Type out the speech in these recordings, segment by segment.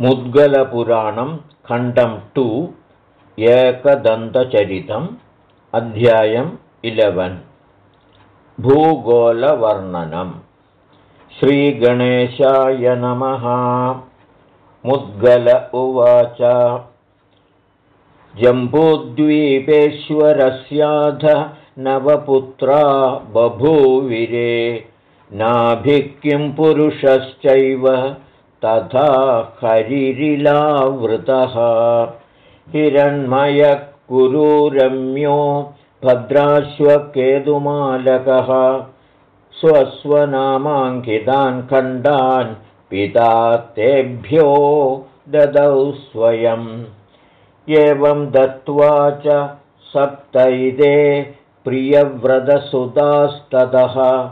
मुद्गलपुराणं खण्डं टु एकदन्तचरितम् अध्यायम् इलेवन्. भूगोलवर्णनम् श्रीगणेशाय नमः. मुद्गल उवाच. जम्बूद्वीपेश्वरस्याध नवपुत्रा बभूविरे नाभिः किं पुरुषश्चैव तथा हरिरिलावृतः हिरण्मयः कुरुरम्यो भद्राश्वकेतुमालकः। स्वस्वनामाङ्कितान् खण्डान् पिता तेभ्यो ददौ स्वयम्। एवं दत्त्वा च सप्तैदे प्रियव्रतसुतास्ततः।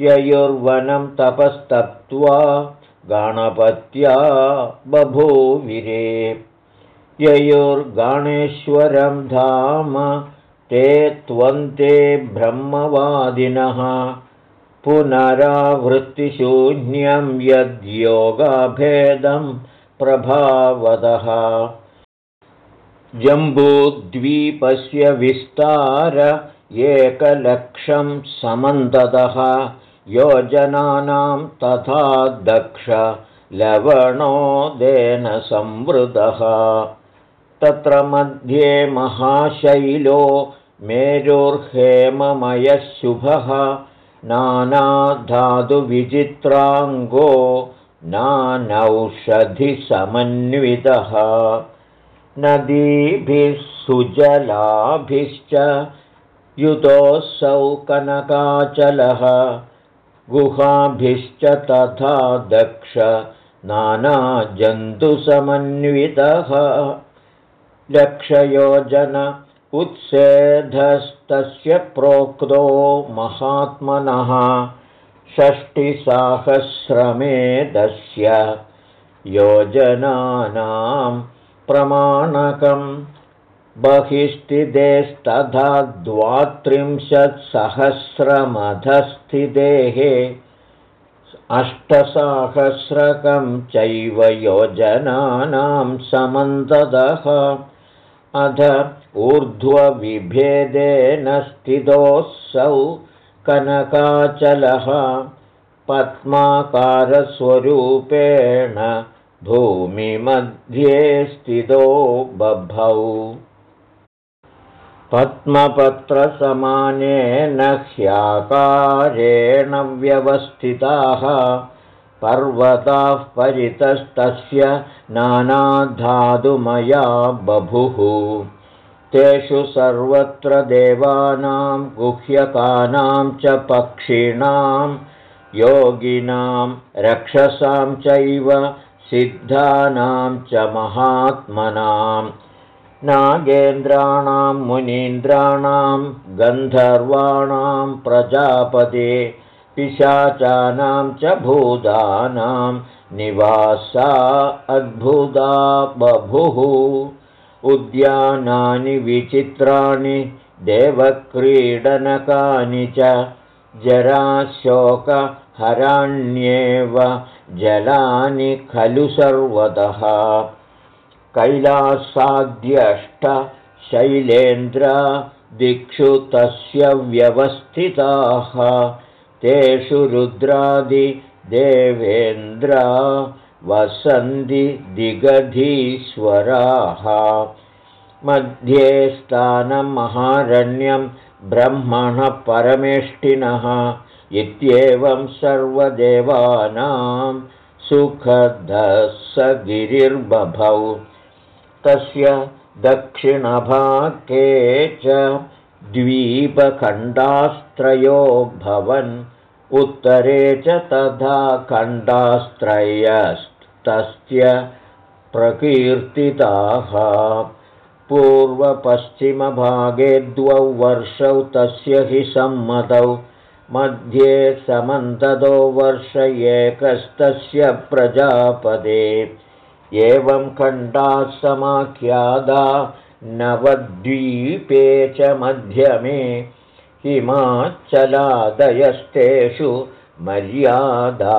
ययुर्वनं तपस्तप्त्वा गणपत्या बभूविरे। ययोर्गणेश्वरं धाम ते त्वन्ते ब्रह्मवादिनः। पुनरावृत्तिशून्यं यद्योगाभेदं प्रभावदः। जम्बूद्वीपस्य विस्तार एकलक्षं समन्ततः योजनानां तथा दक्ष लवणोदेन संवृतः तत्र मध्ये महाशैलो मेरुर्हेममयः शुभः। नानाधातुविचित्राङ्गो नानौषधिसमन्वितः। नदीभिः सुजलाभिश्च युतोऽसौ कनकाचलः गुहाभिश्च तथा दक्ष नानाजन्तुसमन्वितः। लक्षयोजन उत्सेधस्तस्य प्रोक्तो महात्मनः षष्टिसाहस्रमेधस्य योजनानां प्रमाणकम् बहिस्थितेस्तथा द्वात्रिंशत्सहस्रमधस्थितेः अष्टसाहस्रकं चैव योजनानां समन्ततः अध ऊर्ध्वविभेदेन स्थितोऽसौ कनकाचलः पद्माकारस्वरूपेण भूमिमध्ये स्थितो बभौ पद्मपत्रसमानेन ह्याकारेण व्यवस्थिताः पर्वताः परितस्तस्य नानाधातुमया बभुः। तेषु सर्वत्र देवानां गुह्यकानां च पक्षिणां योगिनां रक्षसां चैव सिद्धानां च महात्मनाम् नागेन्द्राणां मुनीन्द्राणां गन्धर्वाणां प्रजापदे पिशाचानां च भूतानां निवासा अद्भुता बभुः। उद्यानानि विचित्राणि देवक्रीडनकानि च जराशोकहराण्येव जलानि खलु सर्वतः कैलासाद्यष्ट दिक्षु तस्य व्यवस्थिताः। तेषु रुद्रादिदेवेन्द्रा वसन्ति दिगधीश्वराः। मध्ये स्थानं महारण्यं ब्रह्मणः परमेष्टिनः इत्येवं सर्वदेवानां सुखदसगिरिर्बभौ तस्य दक्षिणभागे च द्वीपखण्डास्त्रयो भवन्। उत्तरे च तथा खण्डास्त्रयस्तस्य प्रकीर्तिताः। पूर्वपश्चिमभागे द्वौ वर्षौ तस्य हि सम्मतौ। मध्ये समन्ततो वर्ष एकस्तस्य प्रजापदे एवं खण्डाः समाख्यादा नवद्वीपे च मध्यमे हिमाचलादयस्तेषु मर्यादा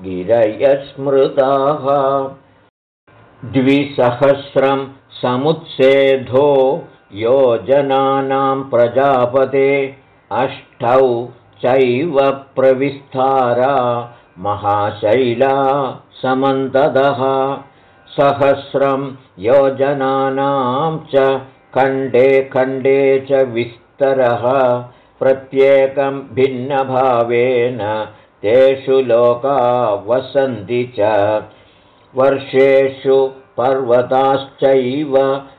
गिरयस्मृताः। द्विसहस्रं समुत्सेधो योजनानां प्रजापते अष्टौ चैव प्रविस्तारा महाशैला समन्तदः सहस्रं योजनानां च खण्डे खण्डे च विस्तरः। प्रत्येकं भिन्नभावेन तेषु लोका वसन्ति च। वर्षेषु पर्वताश्चैव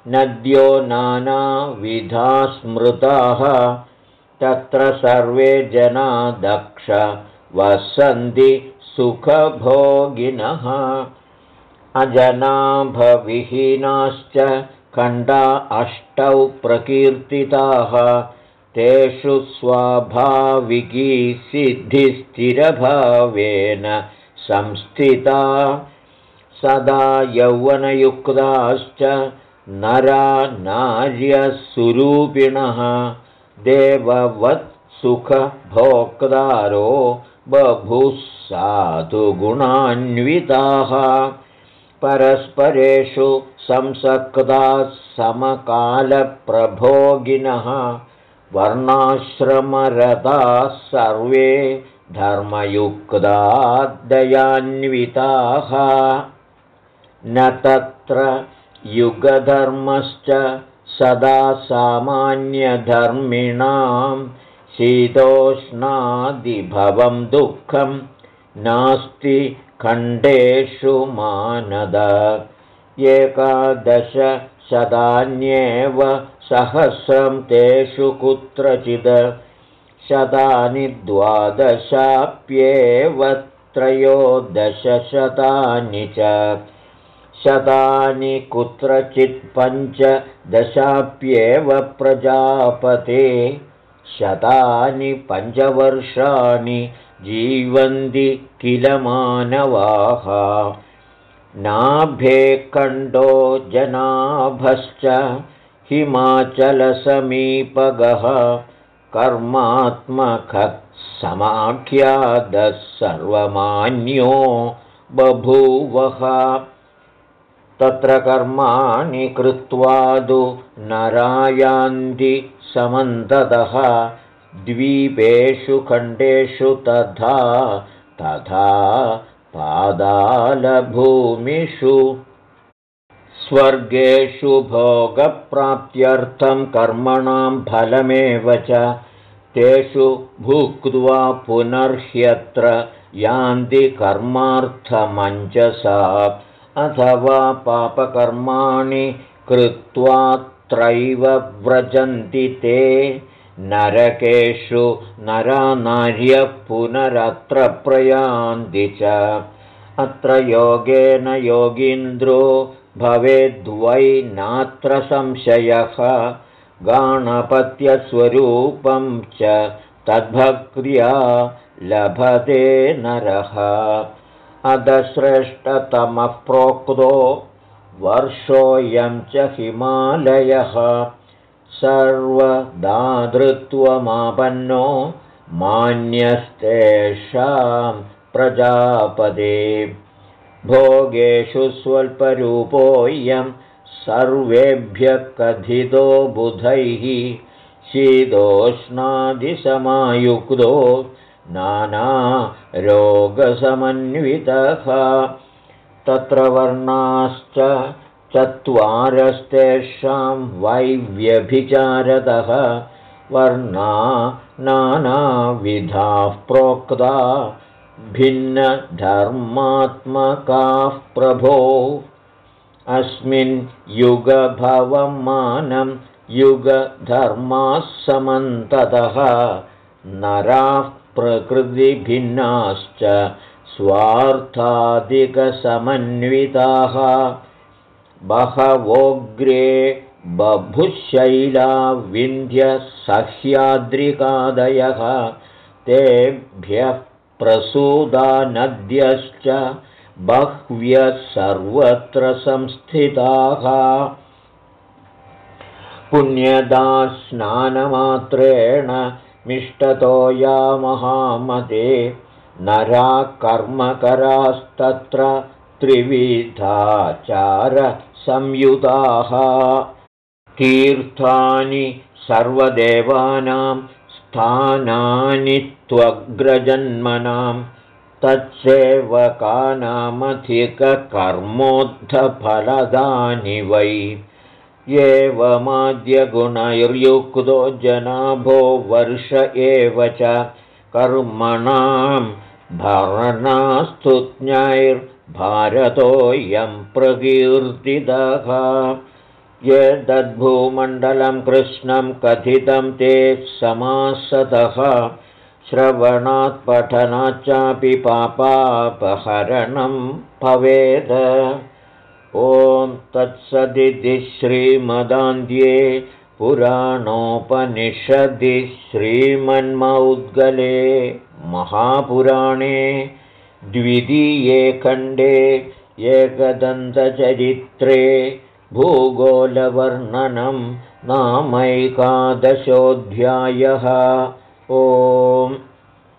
नद्यो नानाविधा स्मृताः तत्र सर्वे जना दक्ष वसन्ति सुखभोगिनः अजनाभविहीनाश्च खण्डा अष्टौ प्रकीर्तिताः। तेषु स्वाभाविकी सिद्धिस्थिरभावेन संस्थिता। सदा यौवनयुक्ताश्च नरा नार्यसुरूपिणः। देववत्सुखभोक्तारो बभुः साधुगुणान्विताः परस्परेषु संसक्ताः समकालप्रभोगिनः वर्णाश्रमरताः सर्वे धर्मयुक्तादयान्विताः न तत्र युगधर्मश्च सदा सामान्यधर्मिणां शीतोष्णादिभवं दुःखं नास्ति खण्डेषु मानद। एकादशशतान्येव सहस्रं तेषु कुत्रचित् शतानि द्वादशाप्येव त्रयोदशशतानि च। शतानि कुत्रचित् पञ्चदशाप्येव प्रजापते। शतानि पञ्चवर्षाणि जीवन्ति किल मानवाः? नाभेकण्डो जनाभश्च हिमाचलसमीपगः कर्मात्मकः समाख्यादः सर्वमान्यो बभूवः। तत्र कर्माणि कृत्वादु नरायान्ति समन्ततः द्वीपेषु खण्डेषु तथा तथा पादालभूमिषु। स्वर्गेषु भोगप्राप्त्यर्थं कर्मणां फलमेव च। तेषु भुक्त्वा पुनर्ह्यत्र यान्ति कर्मार्थमञ्जसा अथवा पापकर्माणि कृत्वात्रैव व्रजन्ति ते नरकेषु नरानार्यः पुनरत्र प्रयान्ति च। अत्र योगेन योगीन्द्रो भवेद्वै नात्र संशयः। गाणपत्यस्वरूपं च तद्भक्त्या लभते नरः। अधश्रेष्ठतमः प्रोक्तो वर्षोऽयं च हिमालयः सर्वदातृत्वमापन्नो मान्यस्तेषां प्रजापदे। भोगेषु स्वल्परूपोऽयं सर्वेभ्यः कथितो बुधैः शीतोष्णादिसमायुक्तो नानारोगसमन्वितः। तत्र वर्णाश्च चत्वारस्तेषां वैव्यभिचारदः वर्णा नानाविधाः प्रोक्ता भिन्नधर्मात्मकाः प्रभो। अस्मिन् युगभवं मानं युगधर्माः समन्ततः नराः प्रकृतिभिन्नाश्च स्वार्थाधिकसमन्विताः बहवोग्रे बभुशैला विन्ध्यसह्याद्रिकादयः तेभ्यः प्रसूदानद्यश्च बह्व्यः सर्वत्र संस्थिताः। पुण्यदास्नानमात्रेण मिष्टतो या महामते नरा कर्मकरास्तत्र त्रिविधाचारसंयुताः। तीर्थानि सर्वदेवानां स्थानानि त्वग्रजन्मनां तत्सेवकानामधिककर्मोद्धफलदानि वै। एवमाद्यगुणैर्युक्तो जनाभो वर्ष एव च कर्मणां भरणास्तुज्ञैर्भारतोऽयं प्रकीर्तितः ये दद्भूमण्डलं कृष्णं कथितं ते समासतः। श्रवणात् पठनाच्चापि पापापहरणं भवेद। ॐ तत्सदिति श्रीमदान्ध्ये पुराणोपनिषदि श्रीमन्मौद्गले महापुराणे द्वितीये खण्डे एकदन्तचरित्रे भूगोलवर्णनं नामैकादशोऽध्यायः। ओम्